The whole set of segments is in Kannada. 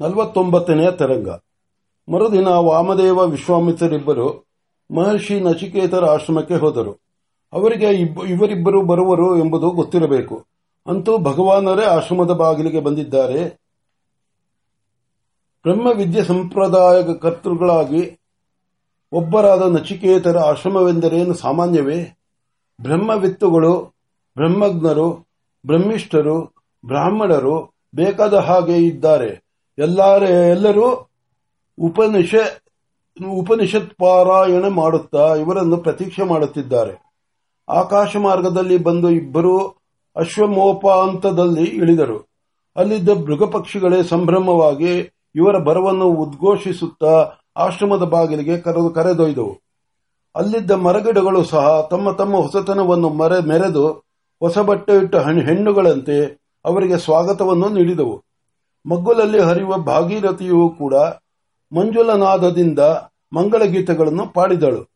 ನಲವತ್ತೊಂಬತ್ತನೆಯ ತರಂಗ. ಮರುದಿನ ವಾಮದೇವ ವಿಶ್ವಾಮಿತ್ರರಿಬ್ಬರು ಮಹರ್ಷಿ ನಚಿಕೇತರ ಆಶ್ರಮಕ್ಕೆ ಹೋದರು. ಅವರಿಗೆ ಇವರಿಬ್ಬರು ಬರುವರು ಎಂಬುದು ಗೊತ್ತಿರಬೇಕು. ಅಂತೂ ಭಗವಾನರೇ ಆಶ್ರಮದ ಬಾಗಿಲಿಗೆ ಬಂದಿದ್ದಾರೆ. ಬ್ರಹ್ಮವಿದ್ಯೆ ಸಂಪ್ರದಾಯ ಕರ್ತೃಗಳಾಗಿ ಒಬ್ಬರಾದ ನಚಿಕೇತರ ಆಶ್ರಮವೆಂದರೇನು ಸಾಮಾನ್ಯವೇ? ಬ್ರಹ್ಮವಿತ್ತುಗಳು, ಬ್ರಹ್ಮಜ್ಞರು, ಬ್ರಹ್ಮಿಷ್ಠರು, ಬ್ರಾಹ್ಮಣರು ಬೇಕಾದ ಹಾಗೆ ಇದ್ದಾರೆ. ಎಲ್ಲಾರೆ ಎಲ್ಲರೂ ಉಪನಿಷ, ಉಪನಿಷತ್ ಪಾರಾಯಣ ಮಾಡುತ್ತಾ ಇವರನ್ನು ಪ್ರತೀಕ್ಷೆ ಮಾಡುತ್ತಿದ್ದಾರೆ. ಆಕಾಶ ಮಾರ್ಗದಲ್ಲಿ ಬಂದು ಇಬ್ಬರು ಅಶ್ವಮೋಪಾಂತದಲ್ಲಿ ಇಳಿದರು. ಅಲ್ಲಿದ್ದ ಮೃಗಪಕ್ಷಿಗಳೇ ಸಂಭ್ರಮವಾಗಿ ಇವರ ಬರವನ್ನು ಉದ್ಘೋಷಿಸುತ್ತಾ ಆಶ್ರಮದ ಬಾಗಿಲಿಗೆ ಕರೆದು ಕರೆದೊಯ್ದವು. ಅಲ್ಲಿದ್ದ ಮರಗಿಡಗಳು ಸಹ ತಮ್ಮ ತಮ್ಮ ಹೊಸತನವನ್ನು ಮರೆ, ಮೆರೆದು ಹೊಸ ಬಟ್ಟೆ ಇಟ್ಟ ಹೆಣ್ಣುಗಳಂತೆ ಅವರಿಗೆ ಸ್ವಾಗತವನ್ನು ನೀಡಿದವು. ಮಗ್ಗುಲಲ್ಲಿ ಹರಿಯುವ ಭಾಗೀರಥಿಯು ಕೂಡ ಮಂಜುಲನಾದದಿಂದ ಮಂಗಳಗೀತೆಗಳನ್ನು ಪಾಡಿದಳು.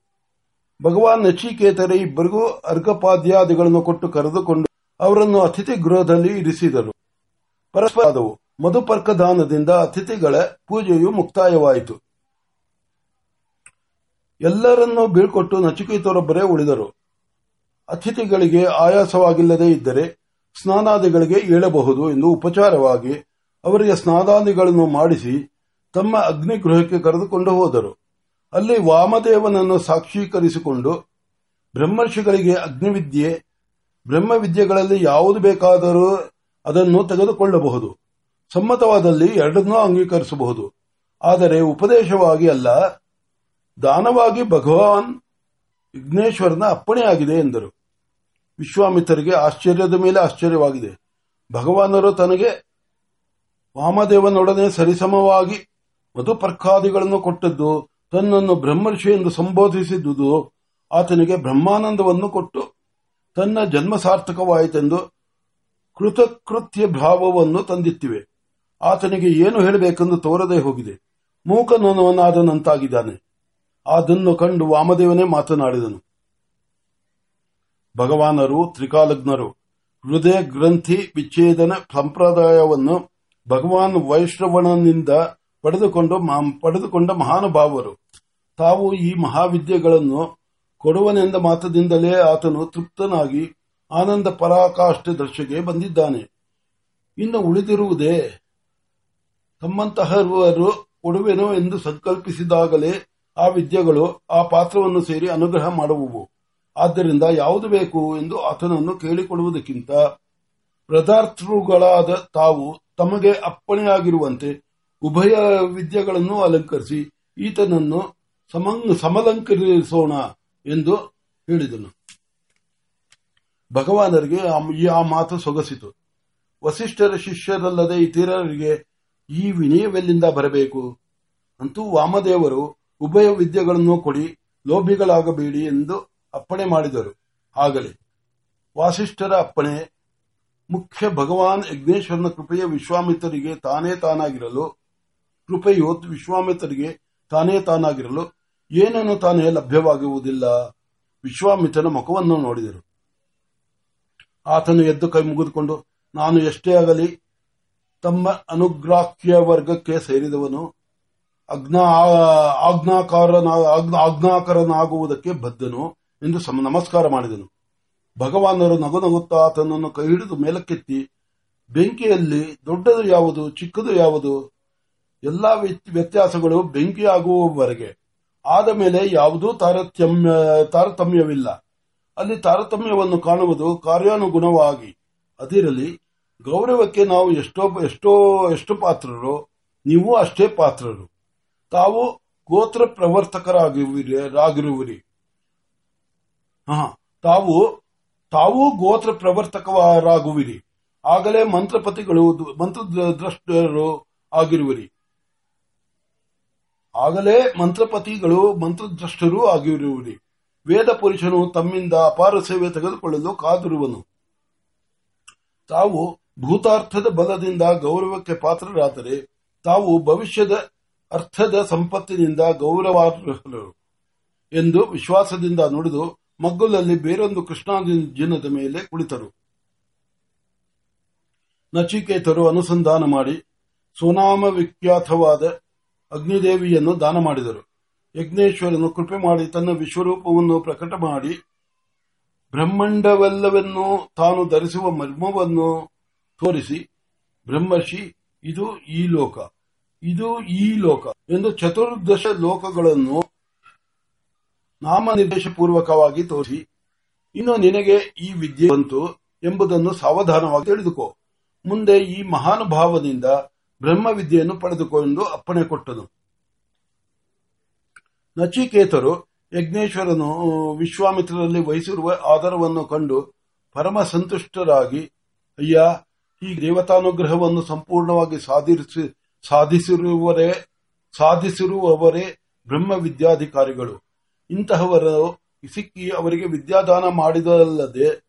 ಭಗವಾನ್ ನಚಿಕೇತರೆ ಇಬ್ಬರಿಗೂ ಅರ್ಘಪಾದ್ಯಾದಿಗಳನ್ನು ಕೊಟ್ಟು ಕರೆದುಕೊಂಡು ಅವರನ್ನು ಅತಿಥಿ ಗೃಹದಲ್ಲಿ ಇರಿಸಿದರು. ಪರಸ್ಪರವು ಮಧುಪರ್ಕದಾನದಿಂದ ಅತಿಥಿಗಳ ಪೂಜೆಯು ಮುಕ್ತಾಯವಾಯಿತು. ಎಲ್ಲರನ್ನೂ ಬೀಳ್ಕೊಟ್ಟು ನಚಿಕೇತರೊಬ್ಬರೇ ಉಳಿದರು. ಅತಿಥಿಗಳಿಗೆ ಆಯಾಸವಾಗಿಲ್ಲದೇ ಇದ್ದರೆ ಸ್ನಾನಾದಿಗಳಿಗೆ ಏಳಬಹುದು ಎಂದು ಉಪಚಾರವಾಗಿ ಅವರಿಗೆ ಸ್ನಾದಾದಿಗಳನ್ನು ಮಾಡಿಸಿ ತಮ್ಮ ಅಗ್ನಿಗೃಹಕ್ಕೆ ಕರೆದುಕೊಂಡು ಹೋದರು. ಅಲ್ಲಿ ವಾಮದೇವನನ್ನು ಸಾಕ್ಷೀಕರಿಸಿಕೊಂಡು ಬ್ರಹ್ಮರ್ಷಿಗಳಿಗೆ ಅಗ್ನಿವಿದ್ಯೆ, ಬ್ರಹ್ಮವಿದ್ಯೆಗಳಲ್ಲಿ ಯಾವುದು ಬೇಕಾದರೂ ಅದನ್ನು ತೆಗೆದುಕೊಳ್ಳಬಹುದು. ಸಮ್ಮತವಾದಲ್ಲಿ ಎರಡನ್ನೂ ಅಂಗೀಕರಿಸಬಹುದು. ಆದರೆ ಉಪದೇಶವಾಗಿ ಅಲ್ಲ, ದಾನವಾಗಿ ಭಗವಾನ್ ವಿಘ್ನೇಶ್ವರನ ಅಪ್ಪಣೆಯಾಗಿದೆ ಎಂದರು. ವಿಶ್ವಾಮಿತ್ರರಿಗೆ ಆಶ್ಚರ್ಯದ ಮೇಲೆ ಆಶ್ಚರ್ಯವಾಗಿದೆ. ಭಗವಾನರು ತನಗೆ ವಾಮದೇವನೊಡನೆ ಸರಿಸಮವಾಗಿ ಮಧುಪರ್ಖಾದಿಗಳನ್ನು ಕೊಟ್ಟದ್ದು, ತನ್ನನ್ನು ಬ್ರಹ್ಮರ್ಷಿ ಎಂದು ಸಂಬೋಧಿಸಿದ್ದುದು ಆತನಿಗೆ ಬ್ರಹ್ಮಾನಂದವನ್ನು ಕೊಟ್ಟು, ತನ್ನ ಜನ್ಮ ಸಾರ್ಥಕವಾಯಿತೆಂದು ಕೃತಕೃತ್ಯ ಭಾವವನ್ನು ತಂದಿತ್ತಿವೆ ಆತನಿಗೆ ಏನು ಹೇಳಬೇಕೆಂದು ತೋರದೆ ಹೋಗಿದೆ. ಮೂಕನವನಾದನಂತಾಗಿದ್ದಾನೆ ಅದನ್ನು ಕಂಡು ವಾಮದೇವನೇ ಮಾತನಾಡಿದನು. ಭಗವಾನರು, ತ್ರಿಕಾಲಜ್ಞರು, ಹೃದಯ ಗ್ರಂಥಿ ವಿಚ್ಛೇದನ ಸಂಪ್ರದಾಯವನ್ನು ಭಗವಾನ್ ವೈಷ್ಣವನಿಂದ ಪಡೆದುಕೊಂಡು ಪಡೆದುಕೊಂಡ ಮಹಾನುಭಾವರು, ತಾವು ಈ ಮಹಾವಿದ್ಯೆಗಳನ್ನು ಕೊಡುವನೆಂದ ಮಾತದಿಂದಲೇ ಆತನು ತೃಪ್ತನಾಗಿ ಆನಂದ ಪರಾಕಾಷ್ಠೆ ದರ್ಶೆಗೆ ಬಂದಿದ್ದಾನೆ. ಇನ್ನು ಉಳಿದಿರುವುದೇ ತಮ್ಮಂತಹವರು ಕೊಡುವೆನು ಎಂದು ಸಂಕಲ್ಪಿಸಿದಾಗಲೇ ಆ ವಿದ್ಯೆಗಳು ಆ ಪಾತ್ರವನ್ನು ಸೇರಿ ಅನುಗ್ರಹ ಮಾಡುವವು. ಆದ್ದರಿಂದ ಯಾವುದು ಬೇಕು ಎಂದು ಆತನನ್ನು ಕೇಳಿಕೊಳ್ಳುವುದಕ್ಕಿಂತ ಪ್ರದಾರ್ಥರುಗಳಾದ ತಾವು ತಮಗೆ ಅಪ್ಪಣೆಯಾಗಿರುವಂತೆ ಉಭಯ ವಿದ್ಯೆಗಳನ್ನು ಅಲಂಕರಿಸಿ ಈತನನ್ನು ಸಮಂ- ಸಮಲಂಕರಿಸೋಣ ಎಂದು ಹೇಳಿದನು. ಭಗವಾನರಿಗೆ ಆ ಮಾತು ಸೊಗಸಿತು. ವಸಿಷ್ಠರ ಶಿಷ್ಯರಲ್ಲದೆ ಇತರರಿಗೆ ಈ ವಿನಯವೆಲ್ಲಿಂದ ಬರಬೇಕು? ಅಂತೂ ವಾಮದೇವರು ಉಭಯ ವಿದ್ಯೆಗಳನ್ನು ಕೊಡಿ, ಲೋಭಿಗಳಾಗಬೇಡಿ ಎಂದು ಅಪ್ಪಣೆ ಮಾಡಿದರು. ಆಗಲಿ. ವಾಸಿಷ್ಠರ ಅಪ್ಪಣೆ ಮುಖ್ಯ ಭಗವಾನ್ ಯಜ್ಞೇಶ್ವರನ ಕೃಪೆಯ ವಿಶ್ವಾಮಿತ್ರರಿಗೆ ತಾನೇ ತಾನಾಗಿರಲು, ಕೃಪೆಯು ವಿಶ್ವಾಮಿತ್ರರಿಗೆ ತಾನೇ ತಾನಾಗಿರಲು ಏನನ್ನು ತಾನೇ ಲಭ್ಯವಾಗುವುದಿಲ್ಲ. ವಿಶ್ವಾಮಿತ್ರನ ಮುಖವನ್ನು ನೋಡಿದರು. ಆತನು ಎದ್ದು ಕೈ ಮುಗಿದುಕೊಂಡು, ನಾನು ಎಷ್ಟೇ ಆಗಲಿ ತಮ್ಮ ಅನುಗ್ರಾಹ್ಯ ವರ್ಗಕ್ಕೆ ಸೇರಿದವನು ಅಜ್ಞಾ ಆಜ್ಞಾಕಾರನ, ಆಜ್ಞಾ- ಆಜ್ಞಾಕರನಾಗುವುದಕ್ಕೆ ಬದ್ಧನು ಎಂದು ನಮಸ್ಕಾರ ಮಾಡಿದನು. ಭಗವಾನರು ನಗು ನಗುತ್ತಾ ಆತನನ್ನು ಕೈ ಹಿಡಿದು ಮೇಲಕ್ಕೆತ್ತಿ, ಬೆಂಕಿಯಲ್ಲಿ ದೊಡ್ಡದು ಯಾವುದು, ಚಿಕ್ಕದು ಯಾವುದು, ಎಲ್ಲಾ ವ್ಯತ್- ವ್ಯತ್ಯಾಸಗಳು ಬೆಂಕಿಯಾಗುವವರೆಗೆ. ಆದ ಮೇಲೆ ಯಾವುದೂ ತಾರತಮ್ಯ, ತಾರತಮ್ಯವಿಲ್ಲ. ಅಲ್ಲಿ ತಾರತಮ್ಯವನ್ನು ಕಾಣುವುದು ಕಾರ್ಯಾನುಗುಣವಾಗಿ. ಅದಿರಲಿ, ಗೌರವಕ್ಕೆ ನಾವು ಎಷ್ಟೋ ಎಷ್ಟೋ, ಎಷ್ಟು ಪಾತ್ರರು, ನೀವು ಅಷ್ಟೇ ಪಾತ್ರರು. ತಾವು ಗೋತ್ರ ಪ್ರವರ್ತಕರಾಗಿರುವಿರಿ ತಾವು ತಾವು ಗೋತ್ರ ಪ್ರವರ್ತಕರಾಗುವಿರಿ. ಆಗಲೇ ಮಂತ್ರಪತಿಗಳು ಮಂತ್ರದ್ರಷ್ಟರು ಆಗಿರುವಿರಿ. ಆಗಲೇ ಮಂತ್ರಪತಿಗಳು, ಮಂತ್ರದ್ರಷ್ಟರೂ ಆಗಿರುವಿರಿ. ವೇದ ಪುರುಷನು ತಮ್ಮಿಂದ ಅಪಾರ ಸೇವೆ ತೆಗೆದುಕೊಳ್ಳಲು ಕಾದಿರುವನು. ತಾವು ಭೂತಾರ್ಥದ ಬಲದಿಂದ ಗೌರವಕ್ಕೆ ಪಾತ್ರರಾದರೆ, ತಾವು ಭವಿಷ್ಯದ ಅರ್ಥದ ಸಂಪತ್ತಿನಿಂದ ಗೌರವಾರ್ಹರು ಎಂದು ವಿಶ್ವಾಸದಿಂದ ನುಡಿದು ಮಗ್ಗುಲಲ್ಲಿ ಬೇರೊಂದು ಕೃಷ್ಣಾಜಿನದ ಮೇಲೆ ಕುಳಿತರು. ನಚಿಕೇತರು ಅನುಸಂಧಾನ ಮಾಡಿ ಸುನಾಮ ವಿಖ್ಯಾತವಾದ ಅಗ್ನಿದೇವಿಯನ್ನು ದಾನ ಮಾಡಿದರು. ಯಜ್ಞೇಶ್ವರನು ಕೃಪೆ ಮಾಡಿ ತನ್ನ ವಿಶ್ವರೂಪವನ್ನು ಪ್ರಕಟ ಮಾಡಿ, ಬ್ರಹ್ಮಾಂಡವೆಲ್ಲವನ್ನೂ ತಾನು ಧರಿಸುವ ಮರ್ಮವನ್ನು ತೋರಿಸಿ, ಬ್ರಹ್ಮರ್ಷಿ, ಇದು ಈ ಲೋಕ, ಇದು ಈ ಲೋಕ ಎಂದು ಚತುರ್ದಶ ಲೋಕಗಳನ್ನು ನಾಮನಿರ್ದೇಶಪೂರ್ವಕವಾಗಿ ತೋರಿಸಿ, ಇನ್ನು ನಿನಗೆ ಈ ವಿದ್ಯೆ ಬಂತು ಎಂಬುದನ್ನು ಸಾವಧಾನವಾಗಿ ತಿಳಿದುಕೋ. ಮುಂದೆ ಈ ಮಹಾನುಭಾವದಿಂದ ಬ್ರಹ್ಮವಿದ್ಯೆಯನ್ನು ಪಡೆದುಕೋ ಎಂದು ಅಪ್ಪಣೆ ಕೊಟ್ಟನು. ನಚಿಕೇತರು ಯಜ್ಞೇಶ್ವರನು ವಿಶ್ವಾಮಿತ್ರರಲ್ಲಿ ವಹಿಸಿರುವ ಆಧಾರವನ್ನು ಕಂಡು ಪರಮ ಸಂತುಷ್ಟರಾಗಿ ಅಯ್ಯ ಈ ದೇವತಾನುಗ್ರಹವನ್ನು ಸಂಪೂರ್ಣವಾಗಿ ಸಾಧಿಸಿ, ಸಾಧಿಸಿರುವವರೇ ಸಾಧಿಸಿರುವವರೇ ಬ್ರಹ್ಮ ವಿದ್ಯಾಧಿಕಾರಿಗಳು ಇಂತಹವರು ಸಿಕ್ಕಿ ಅವರಿಗೆ ವಿದ್ಯಾದಾನ ಮಾಡಿದಲ್ಲದೆ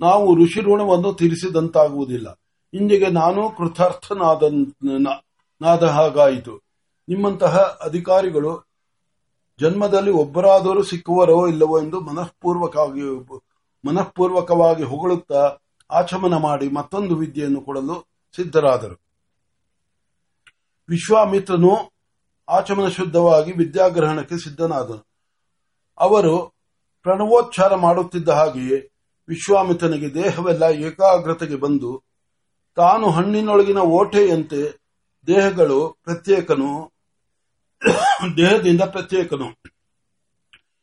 ನಾವು ಋಷಿ ಋಣವನ್ನು ತೀರಿಸಿದಂತಾಗುವುದಿಲ್ಲ. ಇಂದಿಗೆ ನಾನು ಕೃತಾರ್ಥನಾದ ನಾದ ಹಾಗಾಯಿತು. ನಿಮ್ಮಂತಹ ಅಧಿಕಾರಿಗಳು ಜನ್ಮದಲ್ಲಿ ಒಬ್ಬರಾದರೂ ಸಿಕ್ಕುವರೋ ಇಲ್ಲವೋ ಎಂದು ಮನಃಪೂರ್ವಕವಾಗಿ ಮನಃಪೂರ್ವಕವಾಗಿ ಹೊಗಳುತ್ತಾ ಆಚಮನ ಮಾಡಿ ಮತ್ತೊಂದು ವಿದ್ಯೆಯನ್ನು ಕೊಡಲು ಸಿದ್ಧರಾದರು. ವಿಶ್ವಾಮಿತ್ರನು ಆಚಮನ ಶುದ್ಧವಾಗಿ ವಿದ್ಯಾಗ್ರಹಣಕ್ಕೆ ಸಿದ್ಧನಾದನು. ಅವರು ಪ್ರಣವೋಚ್ಚಾರ ಮಾಡುತ್ತಿದ್ದ ಹಾಗೆಯೇ ವಿಶ್ವಾಮಿತ್ರನಿಗೆ ದೇಹವೆಲ್ಲ ಏಕಾಗ್ರತೆಗೆ ಬಂದು ತಾನು ಹಣ್ಣಿನೊಳಗಿನ ಓಟೆಯಂತೆ ದೇಹಗಳು ಪ್ರತ್ಯೇಕನು, ದೇಹದಿಂದ ಪ್ರತ್ಯೇಕನು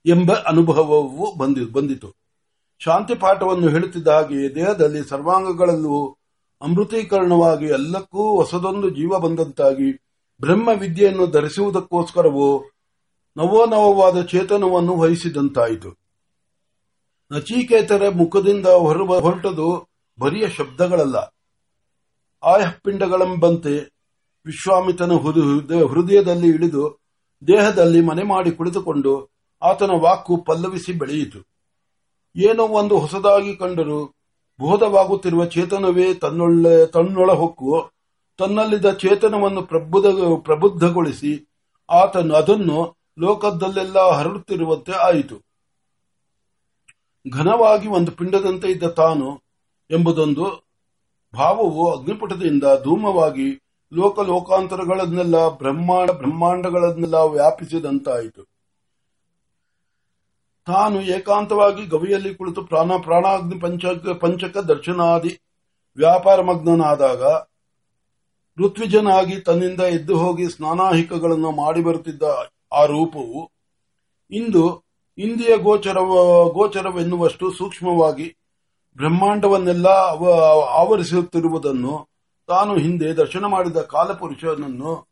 ಎಂಬ ಅನುಭವವು ಬಂದಿತು. ಶಾಂತಿ ಪಾಠವನ್ನು ಹೇಳುತ್ತಿದ್ದ ಹಾಗೆಯೇ ದೇಹದಲ್ಲಿ ಸರ್ವಾಂಗಗಳಲ್ಲೂ ಅಮೃತೀಕರಣವಾಗಿ ಎಲ್ಲಕ್ಕೂ ಹೊಸದೊಂದು ಜೀವ ಬಂದಂತಾಗಿ ಬ್ರಹ್ಮ ವಿದ್ಯೆಯನ್ನು ಧರಿಸುವುದಕ್ಕೋಸ್ಕರವೂ ನವೋನವವಾದ ಚೇತನವನ್ನು ವಹಿಸಿದಂತಾಯಿತು. ನಚಿಕೇತರ ಮುಖದಿಂದ ಹೊರಟದು ಬರಿಯ ಶಬ್ದಗಳಲ್ಲ. ಆಯಪಿಂಡಗಳೆಂಬಂತೆ ವಿಶ್ವಾಮಿತನ ಹೃದಯದಲ್ಲಿ ಇಳಿದು ದೇಹದಲ್ಲಿ ಮನೆ ಮಾಡಿ ಕುಳಿತುಕೊಂಡು ಆತನ ವಾಕು ಪಲ್ಲವಿಸಿ ಬೆಳೆಯಿತು. ಏನೋ ಒಂದು ಹೊಸದಾಗಿ ಕಂಡರೂ ಬೋಧವಾಗುತ್ತಿರುವ ಚೇತನವೇ ತನ್ನೊಳ್ಳೆ ತನ್ನೊಳ ಹೊಕ್ಕು ತನ್ನಲ್ಲಿದ್ದ ಚೇತನವನ್ನು ಪ್ರಬುದ್ಧಗೊಳಿಸಿ ಆತನು ಅದನ್ನು ಲೋಕದಲ್ಲೆಲ್ಲ ಹರಡುತ್ತಿರುವಂತೆ ಆಯಿತು. ಘನವಾಗಿ ಒಂದು ಪಿಂಡದಂತೆ ಇದ್ದ ತಾನು ಎಂಬುದೊಂದು ಭಾವವು ಅಗ್ನಿಪುಟದಿಂದ ಧೂಮವಾಗಿ ಲೋಕ ಲೋಕಾಂತರಗಳನ್ನೆಲ್ಲ ಬ್ರಹ್ಮಾಂಡ ಬ್ರಹ್ಮಾಂಡಗಳನ್ನೆಲ್ಲ ವ್ಯಾಪಿಸಿದಂತಾಯಿತು. ತಾನು ಏಕಾಂತವಾಗಿ ಗವಿಯಲ್ಲಿ ಕುಳಿತು ಪ್ರಾಣ ಪ್ರಾಣಾಗ್ನಿ ಪಂಚಕ ಪಂಚಕ ದರ್ಶನಾದಿ ವ್ಯಾಪಾರ ಮಗ್ನನಾದಾಗ ಋತ್ವಿಜನಾಗಿ ತನ್ನಿಂದ ಎದ್ದು ಹೋಗಿ ಸ್ನಾನಾಹಿಕಗಳನ್ನು ಮಾಡಿ ಬರುತ್ತಿದ್ದ ಆ ರೂಪವು ಇಂದು ಇಂದಿಯ ಗೋಚರ ಗೋಚರವೆನ್ನುವಷ್ಟು ಸೂಕ್ಷ್ಮವಾಗಿ ಬ್ರಹ್ಮಾಂಡವನ್ನೆಲ್ಲ ಆವರಿಸುತ್ತಿರುವುದನ್ನು ತಾನು ಹಿಂದೆ ದರ್ಶನ ಮಾಡಿದ ಕಾಲಪುರುಷನನ್ನು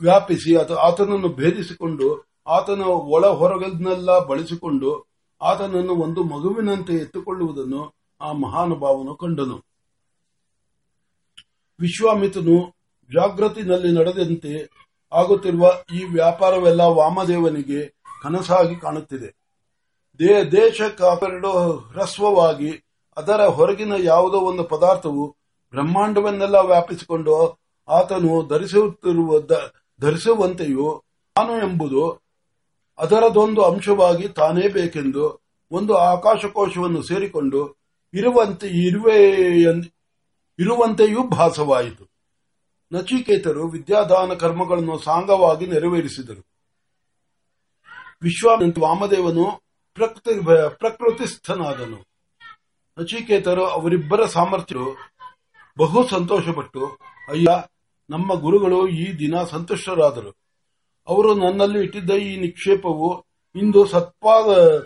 ವ್ಯಾಪಿಸಿ ಆತನನ್ನು ಭೇದಿಸಿಕೊಂಡು ಆತನ ಒಳ ಹೊರಗನ್ನೆಲ್ಲ ಬಳಸಿಕೊಂಡು ಆತನನ್ನು ಒಂದು ಮಗುವಿನಂತೆ ಎತ್ತುಕೊಳ್ಳುವುದನ್ನು ಆ ಮಹಾನುಭಾವನು ಕಂಡನು. ವಿಶ್ವಾಮಿತನು ಜಾಗೃತಿನಲ್ಲಿ ನಡೆದಂತೆ ಆಗುತ್ತಿರುವ ಈ ವ್ಯಾಪಾರವೆಲ್ಲ ವಾಮದೇವನಿಗೆ ಕನಸಾಗಿ ಕಾಣುತ್ತಿದೆ. ದೇಶ ಹ್ರಸ್ವವಾಗಿ ಅದರ ಹೊರಗಿನ ಯಾವುದೋ ಒಂದು ಪದಾರ್ಥವು ಬ್ರಹ್ಮಾಂಡವನ್ನೆಲ್ಲ ವ್ಯಾಪಿಸಿಕೊಂಡು ಆತನು ಧರಿಸುತ್ತಿರುವ ಧರಿಸುವಂತೆಯೂ ತಾನು ಎಂಬುದು ಅದರದೊಂದು ಅಂಶವಾಗಿ ತಾನೇ ಬೇಕೆಂದು ಒಂದು ಆಕಾಶಕೋಶವನ್ನು ಸೇರಿಕೊಂಡು ಇರುವಂತೆ, ಇರುವೆ, ಇರುವಂತೆಯೂ ಭಾಸವಾಯಿತು. ನಚಿಕೇತರು ವಿದ್ಯಾದಾನ ಕರ್ಮಗಳನ್ನು ಸಾಂಗವಾಗಿ ನೆರವೇರಿಸಿದರು. ವಿಶ್ವಾಮಿತ್ರ ವಾಮದೇವನು ಪ್ರಕೃತಿ ಪ್ರಕೃತಿಸ್ಥನಾದನು. ನಚಿಕೇತರು ಅವರಿಬ್ಬರ ಸಾಮರ್ಥ್ಯರು ಬಹು ಸಂತೋಷಪಟ್ಟು, ಅಯ್ಯ, ನಮ್ಮ ಗುರುಗಳು ಈ ದಿನ ಸಂತುಷ್ಟರಾದರು. ಅವರು ನನ್ನಲ್ಲಿ ಇಟ್ಟಿದ್ದ ಈ ನಿಕ್ಷೇಪವು ಇಂದು ಸತ್ಪಾದ,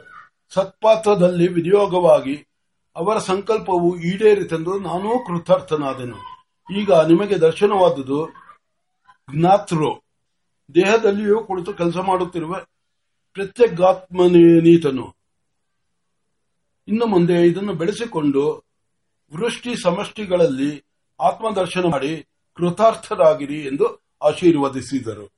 ಸತ್ಪಾತ್ರದಲ್ಲಿ ವಿನಿಯೋಗವಾಗಿ ಅವರ ಸಂಕಲ್ಪವು ಈಡೇರಿತೆಂದು ನಾನೂ ಕೃತಾರ್ಥನಾದೆನು. ಈಗ ನಿಮಗೆ ದರ್ಶನವಾದುದು ಜ್ಞಾತೃ. ದೇಹದಲ್ಲಿಯೂ ಕುಳಿತು ಕೆಲಸ ಮಾಡುತ್ತಿರುವ ಪ್ರತ್ಯಗಾತ್ಮನೀತನು ಇನ್ನು ಮುಂದೆ ಇದನ್ನು ಬೆಳೆಸಿಕೊಂಡು ವೃಷ್ಟಿ ಸಮಷ್ಟಿಗಳಲ್ಲಿ ಆತ್ಮದರ್ಶನ ಮಾಡಿ ಕೃತಾರ್ಥರಾಗಿರಿ ಎಂದು ಆಶೀರ್ವದಿಸಿದರು.